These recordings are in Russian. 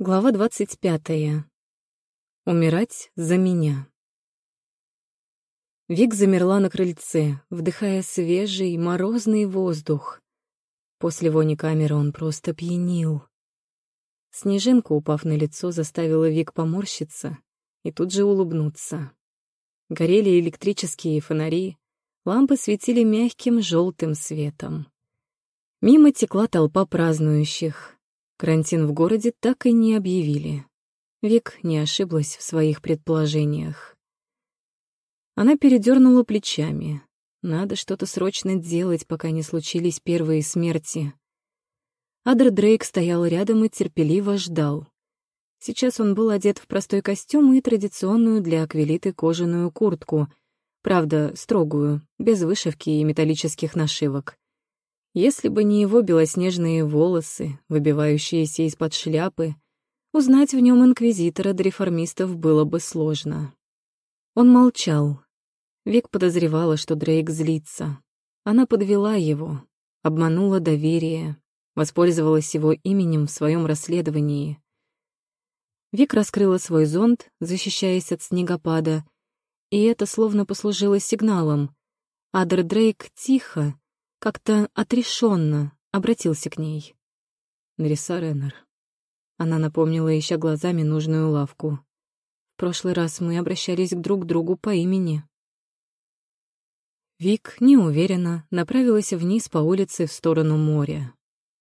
Глава двадцать пятая. Умирать за меня. Вик замерла на крыльце, вдыхая свежий, морозный воздух. После вони камеры он просто пьянил. Снежинка, упав на лицо, заставила Вик поморщиться и тут же улыбнуться. Горели электрические фонари, лампы светили мягким желтым светом. Мимо текла толпа празднующих — Карантин в городе так и не объявили. Вик не ошиблась в своих предположениях. Она передернула плечами. Надо что-то срочно делать, пока не случились первые смерти. Адр Дрейк стоял рядом и терпеливо ждал. Сейчас он был одет в простой костюм и традиционную для аквилиты кожаную куртку, правда, строгую, без вышивки и металлических нашивок. Если бы не его белоснежные волосы, выбивающиеся из-под шляпы, узнать в нем инквизитора до реформистов было бы сложно. Он молчал. Вик подозревала, что Дрейк злится. Она подвела его, обманула доверие, воспользовалась его именем в своем расследовании. Вик раскрыла свой зонт, защищаясь от снегопада, и это словно послужило сигналом. Адер Дрейк тихо, как-то отрешенно обратился к ней. Нариса Реннер. Она напомнила, ища глазами нужную лавку. В прошлый раз мы обращались друг к другу по имени. Вик неуверенно направилась вниз по улице в сторону моря.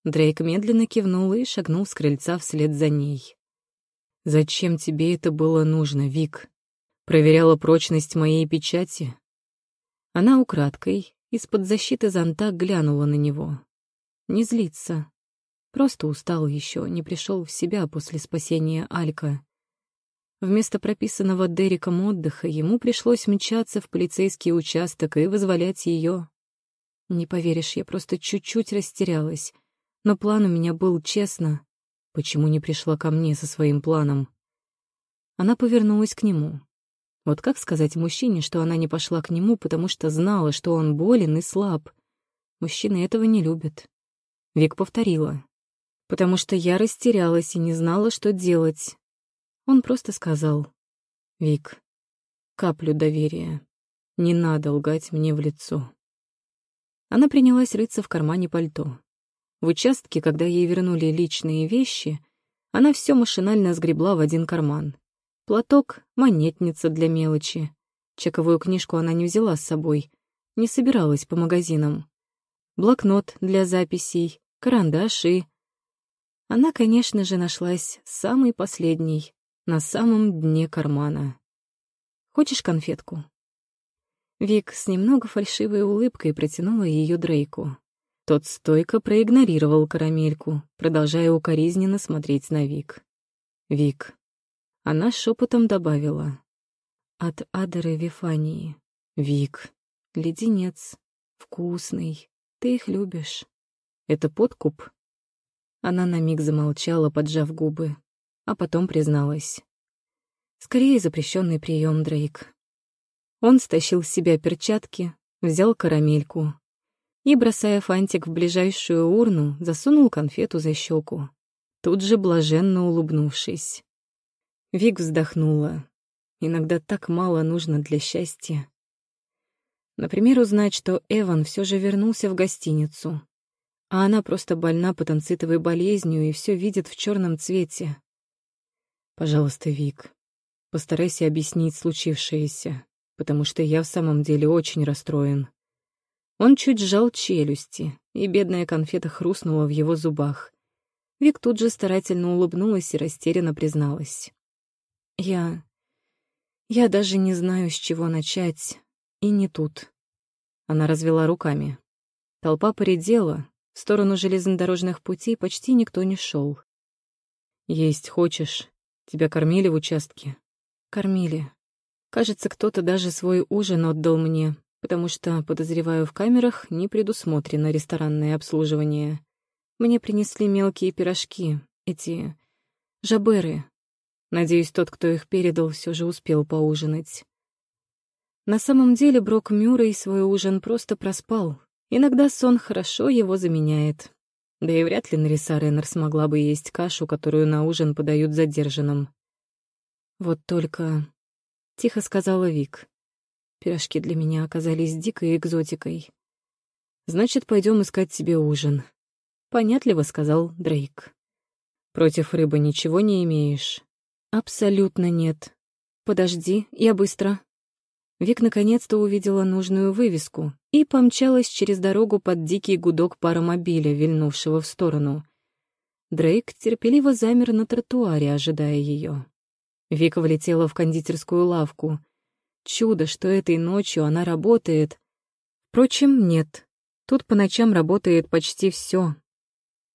Дрейк медленно кивнул и шагнул с крыльца вслед за ней. «Зачем тебе это было нужно, Вик? Проверяла прочность моей печати?» Она украдкой, из-под защиты зонта глянула на него. Не злиться. Просто устал еще, не пришел в себя после спасения Алька. Вместо прописанного Дериком отдыха ему пришлось мчаться в полицейский участок и вызволять ее. Не поверишь, я просто чуть-чуть растерялась. Но план у меня был честно. Почему не пришла ко мне со своим планом? Она повернулась к нему. Вот как сказать мужчине, что она не пошла к нему, потому что знала, что он болен и слаб? Мужчины этого не любят. Вик повторила. Потому что я растерялась и не знала, что делать. Он просто сказал. «Вик, каплю доверия. Не надо лгать мне в лицо». Она принялась рыться в кармане пальто. В участке, когда ей вернули личные вещи, она все машинально сгребла в один карман. Платок, монетница для мелочи. Чековую книжку она не взяла с собой, не собиралась по магазинам. Блокнот для записей, карандаши. Она, конечно же, нашлась самой последней, на самом дне кармана. «Хочешь конфетку?» Вик с немного фальшивой улыбкой протянула ее Дрейку. Тот стойко проигнорировал карамельку, продолжая укоризненно смотреть на Вик. «Вик, она шепотом добавила. От Адеры Вифании. Вик. Леденец. Вкусный. Ты их любишь. Это подкуп? Она на миг замолчала, поджав губы, а потом призналась. Скорее запрещенный прием, Дрейк. Он стащил с себя перчатки, взял карамельку и, бросая фантик в ближайшую урну, засунул конфету за щеку, тут же блаженно улыбнувшись. Вик вздохнула. Иногда так мало нужно для счастья. Например, узнать, что Эван все же вернулся в гостиницу, а она просто больна потенцитовой болезнью и все видит в черном цвете. Пожалуйста, Вик, постарайся объяснить случившееся, потому что я в самом деле очень расстроен. Он чуть сжал челюсти, и бедная конфета хрустнула в его зубах. Вик тут же старательно улыбнулась и растерянно призналась. Я... Я даже не знаю, с чего начать. И не тут. Она развела руками. Толпа поредела, в сторону железнодорожных путей почти никто не шел. «Есть хочешь? Тебя кормили в участке?» «Кормили. Кажется, кто-то даже свой ужин отдал мне, потому что, подозреваю, в камерах не предусмотрено ресторанное обслуживание. Мне принесли мелкие пирожки, эти... жаберы, Надеюсь, тот, кто их передал, все же успел поужинать. На самом деле Брок Мюррей свой ужин просто проспал. Иногда сон хорошо его заменяет. Да и вряд ли Нариса Реннер смогла бы есть кашу, которую на ужин подают задержанным. «Вот только...» — тихо сказала Вик. «Пирожки для меня оказались дикой экзотикой. Значит, пойдем искать себе ужин», — понятливо сказал Дрейк. «Против рыбы ничего не имеешь?» «Абсолютно нет. Подожди, я быстро». Вик наконец-то увидела нужную вывеску и помчалась через дорогу под дикий гудок паромобиля, вильнувшего в сторону. Дрейк терпеливо замер на тротуаре, ожидая ее. Вика влетела в кондитерскую лавку. Чудо, что этой ночью она работает. Впрочем, нет. Тут по ночам работает почти все.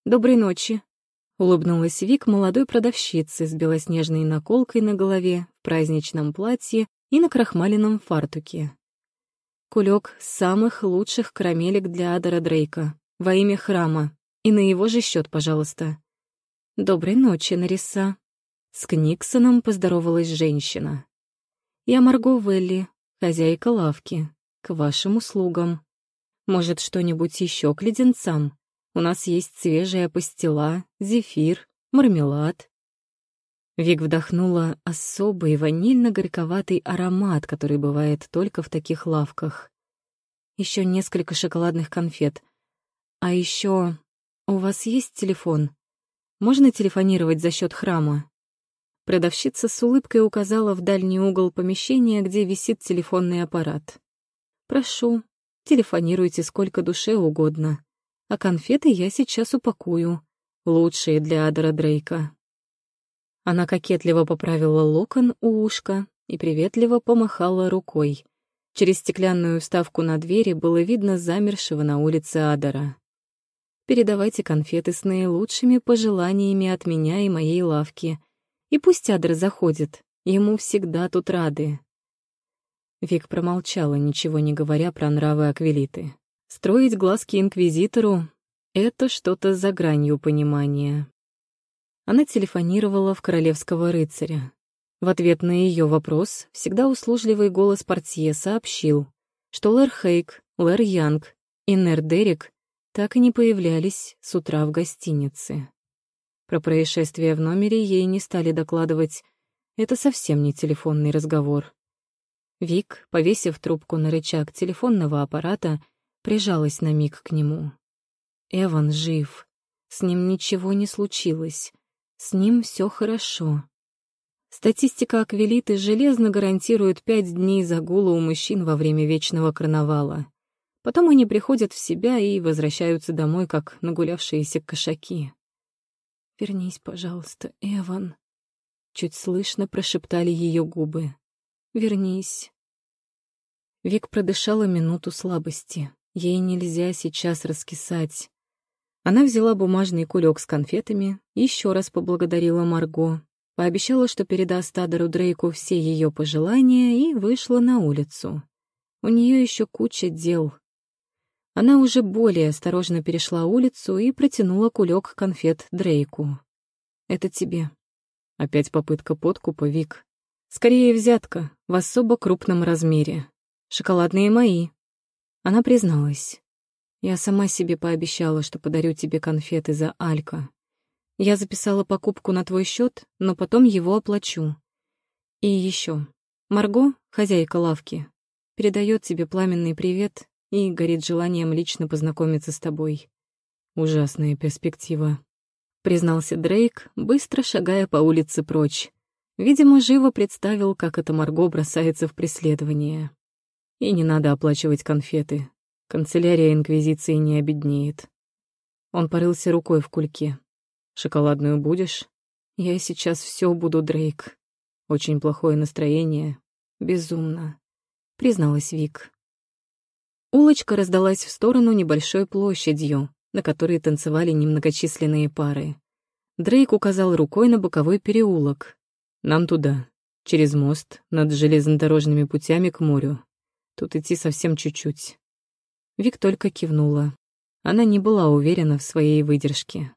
«Доброй ночи», — улыбнулась Вик молодой продавщице с белоснежной наколкой на голове, в праздничном платье и на крахмаленном фартуке. Кулек самых лучших карамелек для Адера Дрейка во имя храма, и на его же счет, пожалуйста. Доброй ночи, Нариса. С Книксоном поздоровалась женщина. Я Марго Велли, хозяйка лавки. К вашим услугам. Может, что-нибудь еще к леденцам? У нас есть свежая пастила, зефир, мармелад. Вик вдохнула особый ванильно-горьковатый аромат, который бывает только в таких лавках. Еще несколько шоколадных конфет. А еще у вас есть телефон? Можно телефонировать за счет храма? Продавщица с улыбкой указала в дальний угол помещения, где висит телефонный аппарат. «Прошу, телефонируйте сколько душе угодно, а конфеты я сейчас упакую. Лучшие для Адера Дрейка». Она кокетливо поправила локон у ушка и приветливо помахала рукой. Через стеклянную вставку на двери было видно замершего на улице Адара. «Передавайте конфеты с наилучшими пожеланиями от меня и моей лавки. И пусть Адр заходит, ему всегда тут рады». Вик промолчала, ничего не говоря про нравы Аквилиты. Строить глазки инквизитору — это что-то за гранью понимания. Она телефонировала в королевского рыцаря. В ответ на ее вопрос всегда услужливый голос портье сообщил, что Лэр Хейк, Лэр Янг и Нер Дерек так и не появлялись с утра в гостинице. Про происшествие в номере ей не стали докладывать. Это совсем не телефонный разговор. Вик, повесив трубку на рычаг телефонного аппарата, прижалась на миг к нему. Эван жив. С ним ничего не случилось. С ним все хорошо. Статистика Аквилиты железно гарантирует пять дней загула у мужчин во время вечного карнавала. Потом они приходят в себя и возвращаются домой, как нагулявшиеся кошаки. «Вернись, пожалуйста, Эван», — чуть слышно прошептали ее губы. «Вернись». Вик продышала минуту слабости. Ей нельзя сейчас раскисать. Она взяла бумажный кулек с конфетами, еще раз поблагодарила Марго, пообещала, что передаст Адеру Дрейку все ее пожелания и вышла на улицу. У нее еще куча дел. Она уже более осторожно перешла улицу и протянула кулек конфет Дрейку. «Это тебе». Опять попытка подкупа, Вик. Скорее взятка, в особо крупном размере. Шоколадные мои. Она призналась. Я сама себе пообещала, что подарю тебе конфеты за Алька. Я записала покупку на твой счет, но потом его оплачу. И еще. Марго, хозяйка лавки, передает тебе пламенный привет и горит желанием лично познакомиться с тобой. Ужасная перспектива. Признался Дрейк, быстро шагая по улице прочь. Видимо, живо представил, как эта Марго бросается в преследование. И не надо оплачивать конфеты. Канцелярия Инквизиции не обеднеет. Он порылся рукой в кульке. «Шоколадную будешь?» «Я сейчас все буду, Дрейк. Очень плохое настроение. Безумно», — призналась Вик. Улочка раздалась в сторону небольшой площадью, на которой танцевали немногочисленные пары. Дрейк указал рукой на боковой переулок. «Нам туда, через мост, над железнодорожными путями к морю. Тут идти совсем чуть-чуть. Вик только кивнула. Она не была уверена в своей выдержке.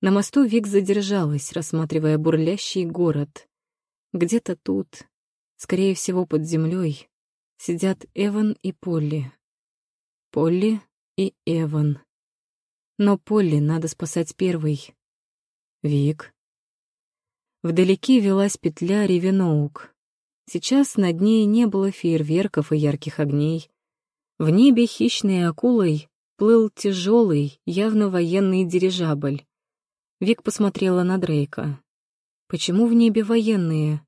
На мосту Вик задержалась, рассматривая бурлящий город. Где-то тут, скорее всего под землей, сидят Эван и Полли. Полли и Эван. Но Полли надо спасать первой. Вик. Вдалеке велась петля Ревеноук. Сейчас над ней не было фейерверков и ярких огней. В небе хищной акулой плыл тяжелый, явно военный дирижабль. Вик посмотрела на Дрейка. «Почему в небе военные?»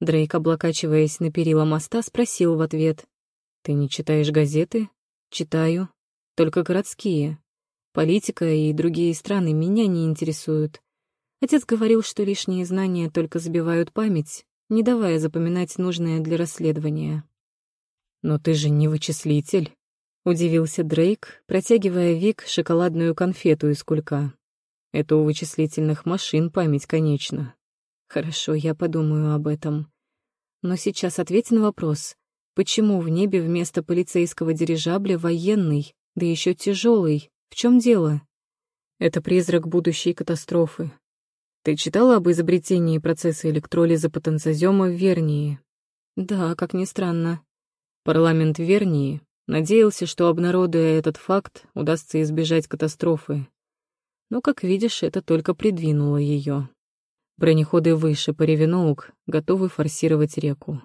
Дрейк, облокачиваясь на перила моста, спросил в ответ. «Ты не читаешь газеты?» «Читаю. Только городские. Политика и другие страны меня не интересуют. Отец говорил, что лишние знания только забивают память, не давая запоминать нужное для расследования. «Но ты же не вычислитель», — удивился Дрейк, протягивая Вик шоколадную конфету из кулька. «Это у вычислительных машин память, конечно». «Хорошо, я подумаю об этом. Но сейчас ответь на вопрос, почему в небе вместо полицейского дирижабля военный, да еще тяжелый, в чем дело? Это призрак будущей катастрофы. Ты читала об изобретении процесса электролиза потенциозема в Вернии? Да, как ни странно. Парламент Вернии надеялся, что, обнародуя этот факт, удастся избежать катастрофы. Но, как видишь, это только придвинуло ее. Бронеходы выше по Ревеноук готовы форсировать реку.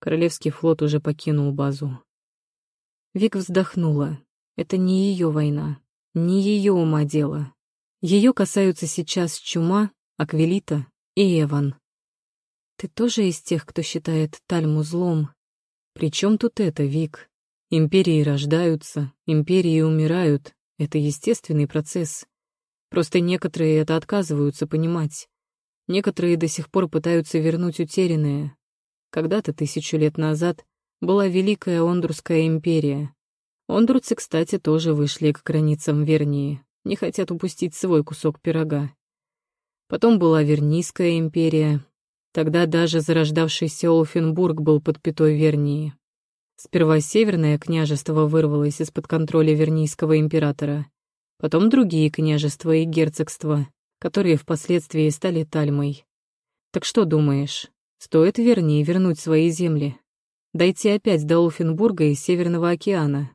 Королевский флот уже покинул базу. Вик вздохнула. Это не ее война. Не ее ума дело. Ее касаются сейчас Чума, Аквилита и Эван. Ты тоже из тех, кто считает Тальму злом? Причем тут это, Вик? Империи рождаются, империи умирают. Это естественный процесс. Просто некоторые это отказываются понимать. Некоторые до сих пор пытаются вернуть утерянное. Когда-то, тысячу лет назад, была Великая Ондурская империя. Ондурцы, кстати, тоже вышли к границам Вернии, не хотят упустить свой кусок пирога. Потом была Вернийская империя. Тогда даже зарождавшийся Олфенбург был под пятой Вернии. Сперва Северное княжество вырвалось из-под контроля Вернийского императора, потом другие княжества и герцогства, которые впоследствии стали Тальмой. Так что думаешь, стоит Вернии вернуть свои земли? Дойти опять до Олфенбурга и Северного океана?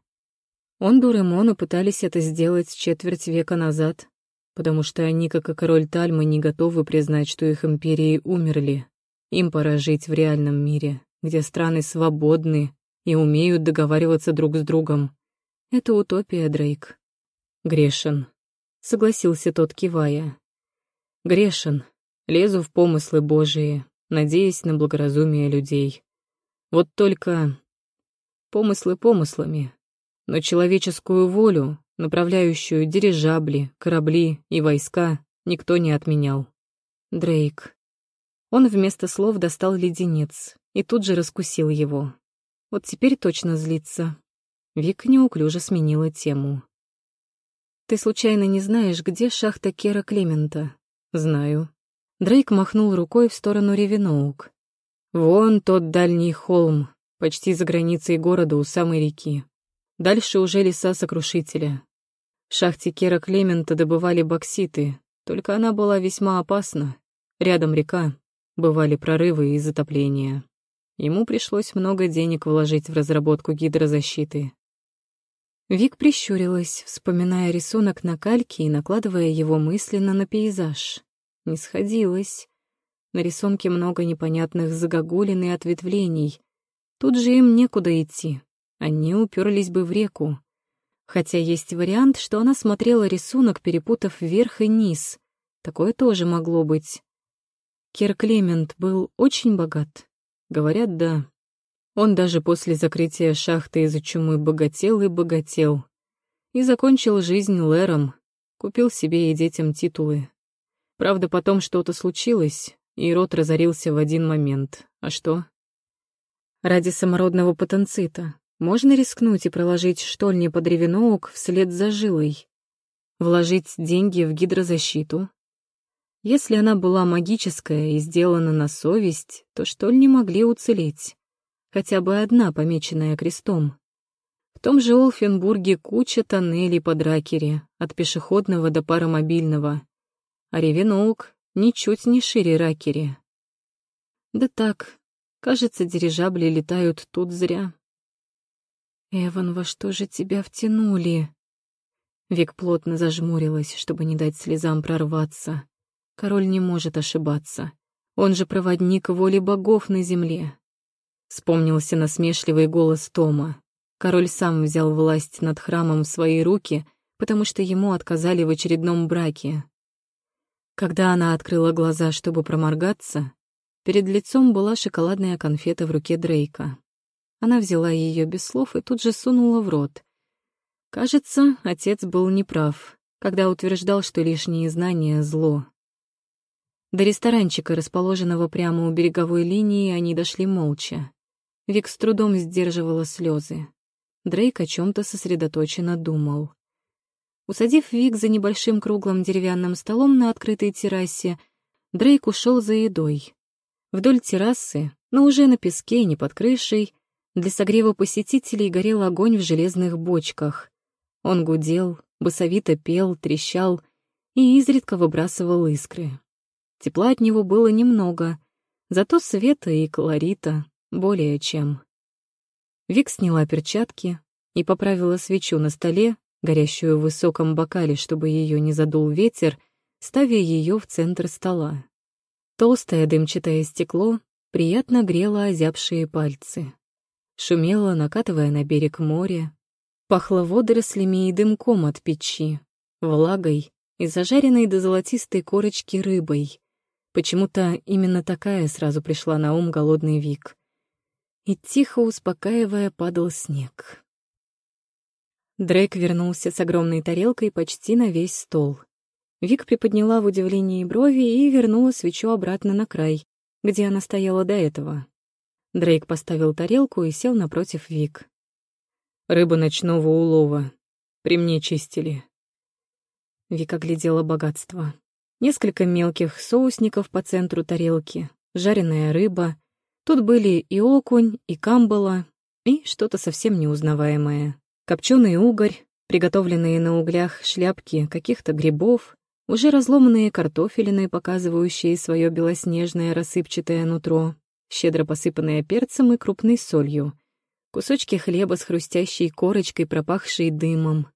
Ондур и Мону пытались это сделать четверть века назад, потому что они, как и король Тальмы, не готовы признать, что их империи умерли. Им пора жить в реальном мире, где страны свободны и умеют договариваться друг с другом. Это утопия, Дрейк. Грешен. Согласился тот, кивая. Грешен. Лезу в помыслы Божии, надеясь на благоразумие людей. Вот только... Помыслы помыслами, но человеческую волю, направляющую дирижабли, корабли и войска, никто не отменял. Дрейк. Он вместо слов достал леденец и тут же раскусил его. Вот теперь точно злится. Вик неуклюже сменила тему. «Ты случайно не знаешь, где шахта Кера Клемента?» «Знаю». Дрейк махнул рукой в сторону Ревеноук. «Вон тот дальний холм, почти за границей города у самой реки. Дальше уже леса сокрушителя. В шахте Кера Клемента добывали бокситы, только она была весьма опасна. Рядом река, бывали прорывы и затопления. Ему пришлось много денег вложить в разработку гидрозащиты. Вик прищурилась, вспоминая рисунок на кальке и накладывая его мысленно на пейзаж. Не сходилось. На рисунке много непонятных загогулин и ответвлений. Тут же им некуда идти они уперлись бы в реку. Хотя есть вариант, что она смотрела рисунок, перепутав верх и низ. Такое тоже могло быть. Кер Клемент был очень богат. Говорят, да. Он даже после закрытия шахты из-за чумы богател и богател. И закончил жизнь лэром, купил себе и детям титулы. Правда, потом что-то случилось, и рот разорился в один момент. А что? Ради самородного потенцита, можно рискнуть и проложить штольни под ревеноук вслед за жилой. Вложить деньги в гидрозащиту. Если она была магическая и сделана на совесть, то штольни могли уцелеть. Хотя бы одна, помеченная крестом. В том же Олфенбурге куча тоннелей под ракере, от пешеходного до паромобильного. А Ревеноук ничуть не шире ракере. Да так, кажется, дирижабли летают тут зря. «Эван, во что же тебя втянули?» Вик плотно зажмурилась, чтобы не дать слезам прорваться. Король не может ошибаться. Он же проводник воли богов на земле. Вспомнился насмешливый голос Тома. Король сам взял власть над храмом в свои руки, потому что ему отказали в очередном браке. Когда она открыла глаза, чтобы проморгаться, перед лицом была шоколадная конфета в руке Дрейка. Она взяла ее без слов и тут же сунула в рот. Кажется, отец был неправ, когда утверждал, что лишние знания — зло. До ресторанчика, расположенного прямо у береговой линии, они дошли молча. Вик с трудом сдерживала слезы. Дрейк о чем то сосредоточенно думал. Усадив Вик за небольшим круглым деревянным столом на открытой террасе, Дрейк ушел за едой. Вдоль террасы, но уже на песке, не под крышей, для согрева посетителей горел огонь в железных бочках. Он гудел, басовито пел, трещал и изредка выбрасывал искры. Тепла от него было немного, зато света и колорита более чем. Вик сняла перчатки и поправила свечу на столе, горящую в высоком бокале, чтобы ее не задул ветер, ставя ее в центр стола. Толстое дымчатое стекло приятно грело озябшие пальцы. Шумело, накатывая на берег моря, пахло водорослями и дымком от печи, влагой и зажаренной до золотистой корочки рыбой. Почему-то именно такая сразу пришла на ум голодный Вик. И тихо успокаивая падал снег. Дрейк вернулся с огромной тарелкой почти на весь стол. Вик приподняла в удивлении брови и вернула свечу обратно на край, где она стояла до этого. Дрейк поставил тарелку и сел напротив Вик. «Рыба ночного улова. При мне чистили». Вика глядела богатство. Несколько мелких соусников по центру тарелки, жареная рыба. Тут были и окунь, и камбала, и что-то совсем неузнаваемое. Копченый угорь, приготовленные на углях шляпки каких-то грибов, уже разломанные картофелины, показывающие свое белоснежное рассыпчатое нутро, щедро посыпанное перцем и крупной солью, кусочки хлеба с хрустящей корочкой, пропахшей дымом,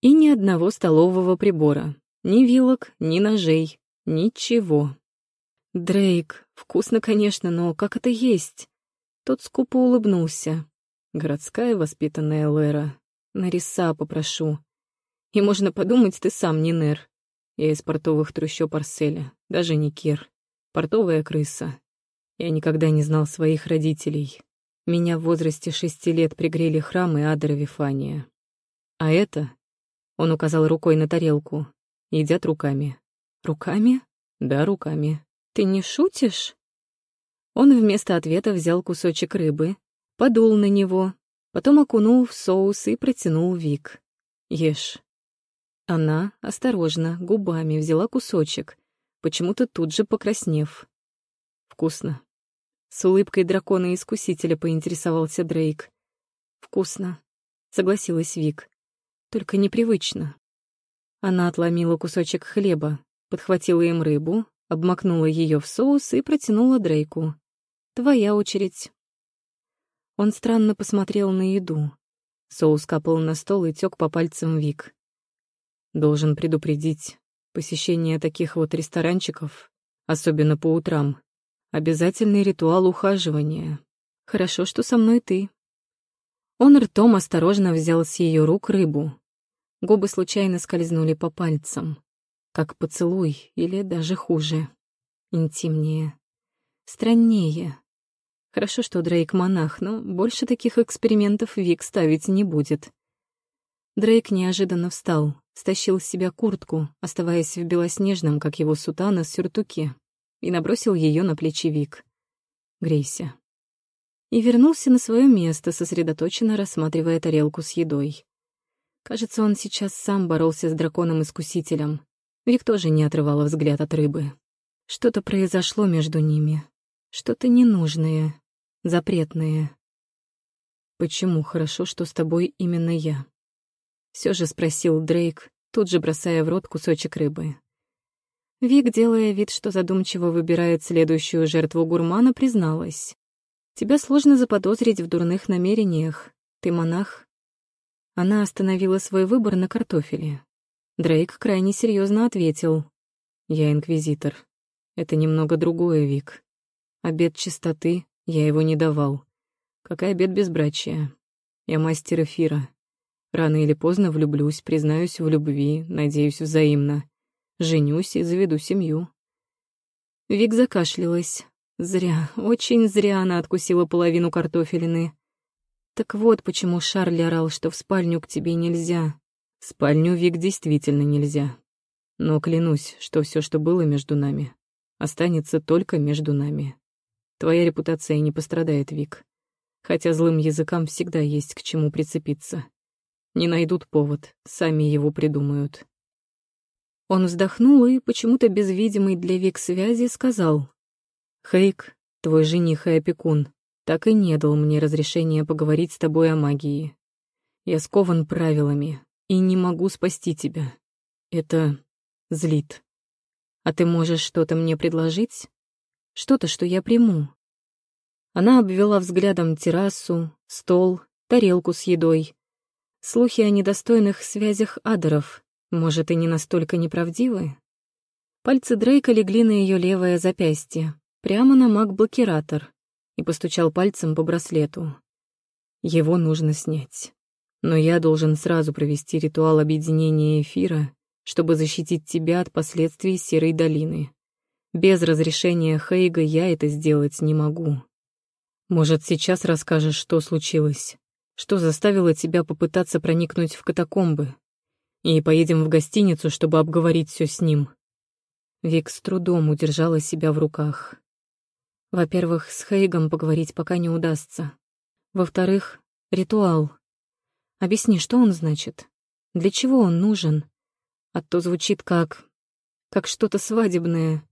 и ни одного столового прибора, ни вилок, ни ножей, ничего. Дрейк, вкусно, конечно, но как это есть? Тот скупо улыбнулся. Городская воспитанная Лера. На риса попрошу. И можно подумать, ты сам не Нер. Я из портовых трущоб Арселя, даже не Кир. Портовая крыса. Я никогда не знал своих родителей. Меня в возрасте шести лет пригрели храмы Адора Вифания. А это... Он указал рукой на тарелку едят руками. Руками? Да, руками. Ты не шутишь? Он вместо ответа взял кусочек рыбы, подул на него, потом окунул в соус и протянул Вик. Ешь. Она, осторожно, губами взяла кусочек, почему-то тут же покраснев. Вкусно. С улыбкой дракона-искусителя поинтересовался Дрейк. «Вкусно», — согласилась Вик. «Только непривычно». Она отломила кусочек хлеба, подхватила им рыбу, обмакнула ее в соус и протянула Дрейку. «Твоя очередь». Он странно посмотрел на еду. Соус капал на стол и тек по пальцам Вик. «Должен предупредить, посещение таких вот ресторанчиков, особенно по утрам, обязательный ритуал ухаживания. Хорошо, что со мной ты». Он ртом осторожно взял с ее рук рыбу, Губы случайно скользнули по пальцам. Как поцелуй, или даже хуже. Интимнее. Страннее. Хорошо, что Дрейк монах, но больше таких экспериментов Вик ставить не будет. Дрейк неожиданно встал, стащил с себя куртку, оставаясь в белоснежном, как его сутана, сюртуке, и набросил ее на плечи Вик. «Грейся». И вернулся на свое место, сосредоточенно рассматривая тарелку с едой. Кажется, он сейчас сам боролся с драконом-искусителем. Вик тоже не отрывала взгляд от рыбы. Что-то произошло между ними. Что-то ненужное, запретное. «Почему хорошо, что с тобой именно я?» Все же спросил Дрейк, тут же бросая в рот кусочек рыбы. Вик, делая вид, что задумчиво выбирает следующую жертву гурмана, призналась. «Тебя сложно заподозрить в дурных намерениях. Ты монах, она остановила свой выбор на картофеле, Дрейк крайне серьезно ответил. «Я инквизитор. Это немного другое, Вик. Обед чистоты я его не давал. Как и обед безбрачия. Я мастер эфира. Рано или поздно влюблюсь, признаюсь в любви, надеюсь взаимно. Женюсь и заведу семью». Вик закашлялась. Зря, очень зря она откусила половину картофелины. Так вот почему Шарль орал, что в спальню к тебе нельзя. В спальню Вик действительно нельзя. Но клянусь, что все, что было между нами, останется только между нами. Твоя репутация не пострадает, Вик. Хотя злым языкам всегда есть к чему прицепиться. Не найдут повод, сами его придумают. Он вздохнул и, почему-то без видимой для Вик связи, сказал. «Хейк, твой жених и опекун, так и не дал мне разрешения поговорить с тобой о магии. Я скован правилами и не могу спасти тебя. Это злит. А ты можешь что-то мне предложить? Что-то, что я приму?» Она обвела взглядом террасу, стол, тарелку с едой. Слухи о недостойных связях адеров, может, и не настолько неправдивы? Пальцы Дрейка легли на ее левое запястье, прямо на маг-блокиратор, и постучал пальцем по браслету. Его нужно снять. Но я должен сразу провести ритуал объединения эфира, чтобы защитить тебя от последствий Серой долины. Без разрешения Хейга я это сделать не могу. Может, сейчас расскажешь, что случилось? Что заставило тебя попытаться проникнуть в катакомбы? И поедем в гостиницу, чтобы обговорить все с ним. Вик с трудом удержала себя в руках. Во-первых, с Хейгом поговорить пока не удастся. Во-вторых, ритуал. Объясни, что он значит? Для чего он нужен? А то звучит как... как что-то свадебное.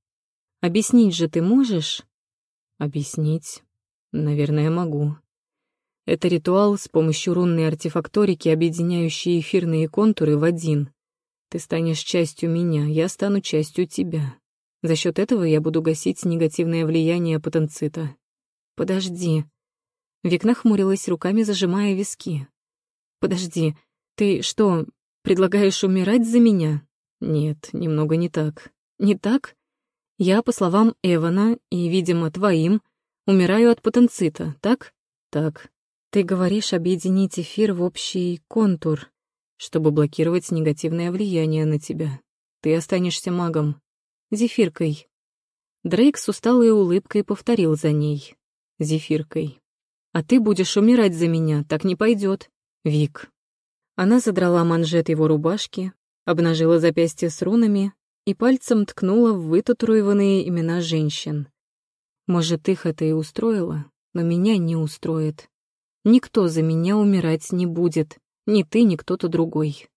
Объяснить же ты можешь? Объяснить? Наверное, могу. Это ритуал с помощью рунной артефакторики, объединяющий эфирные контуры в один. Ты станешь частью меня, я стану частью тебя. За счет этого я буду гасить негативное влияние потенцита. Подожди. Вик нахмурилась, руками зажимая виски. Подожди, ты что, предлагаешь умирать за меня? Нет, немного не так. Не так? Я, по словам Эвана и, видимо, твоим, Умираю от потенцита, так? Так. Ты говоришь объединить эфир в общий контур, чтобы блокировать негативное влияние на тебя. Ты останешься магом. Зефиркой. Дрейк с усталой улыбкой повторил за ней. Зефиркой. А ты будешь умирать за меня, так не пойдет. Вик. Она задрала манжет его рубашки, обнажила запястье с рунами и пальцем ткнула в вытатуированные имена женщин. Может, их это и устроило, но меня не устроит. Никто за меня умирать не будет, ни ты, ни кто-то другой.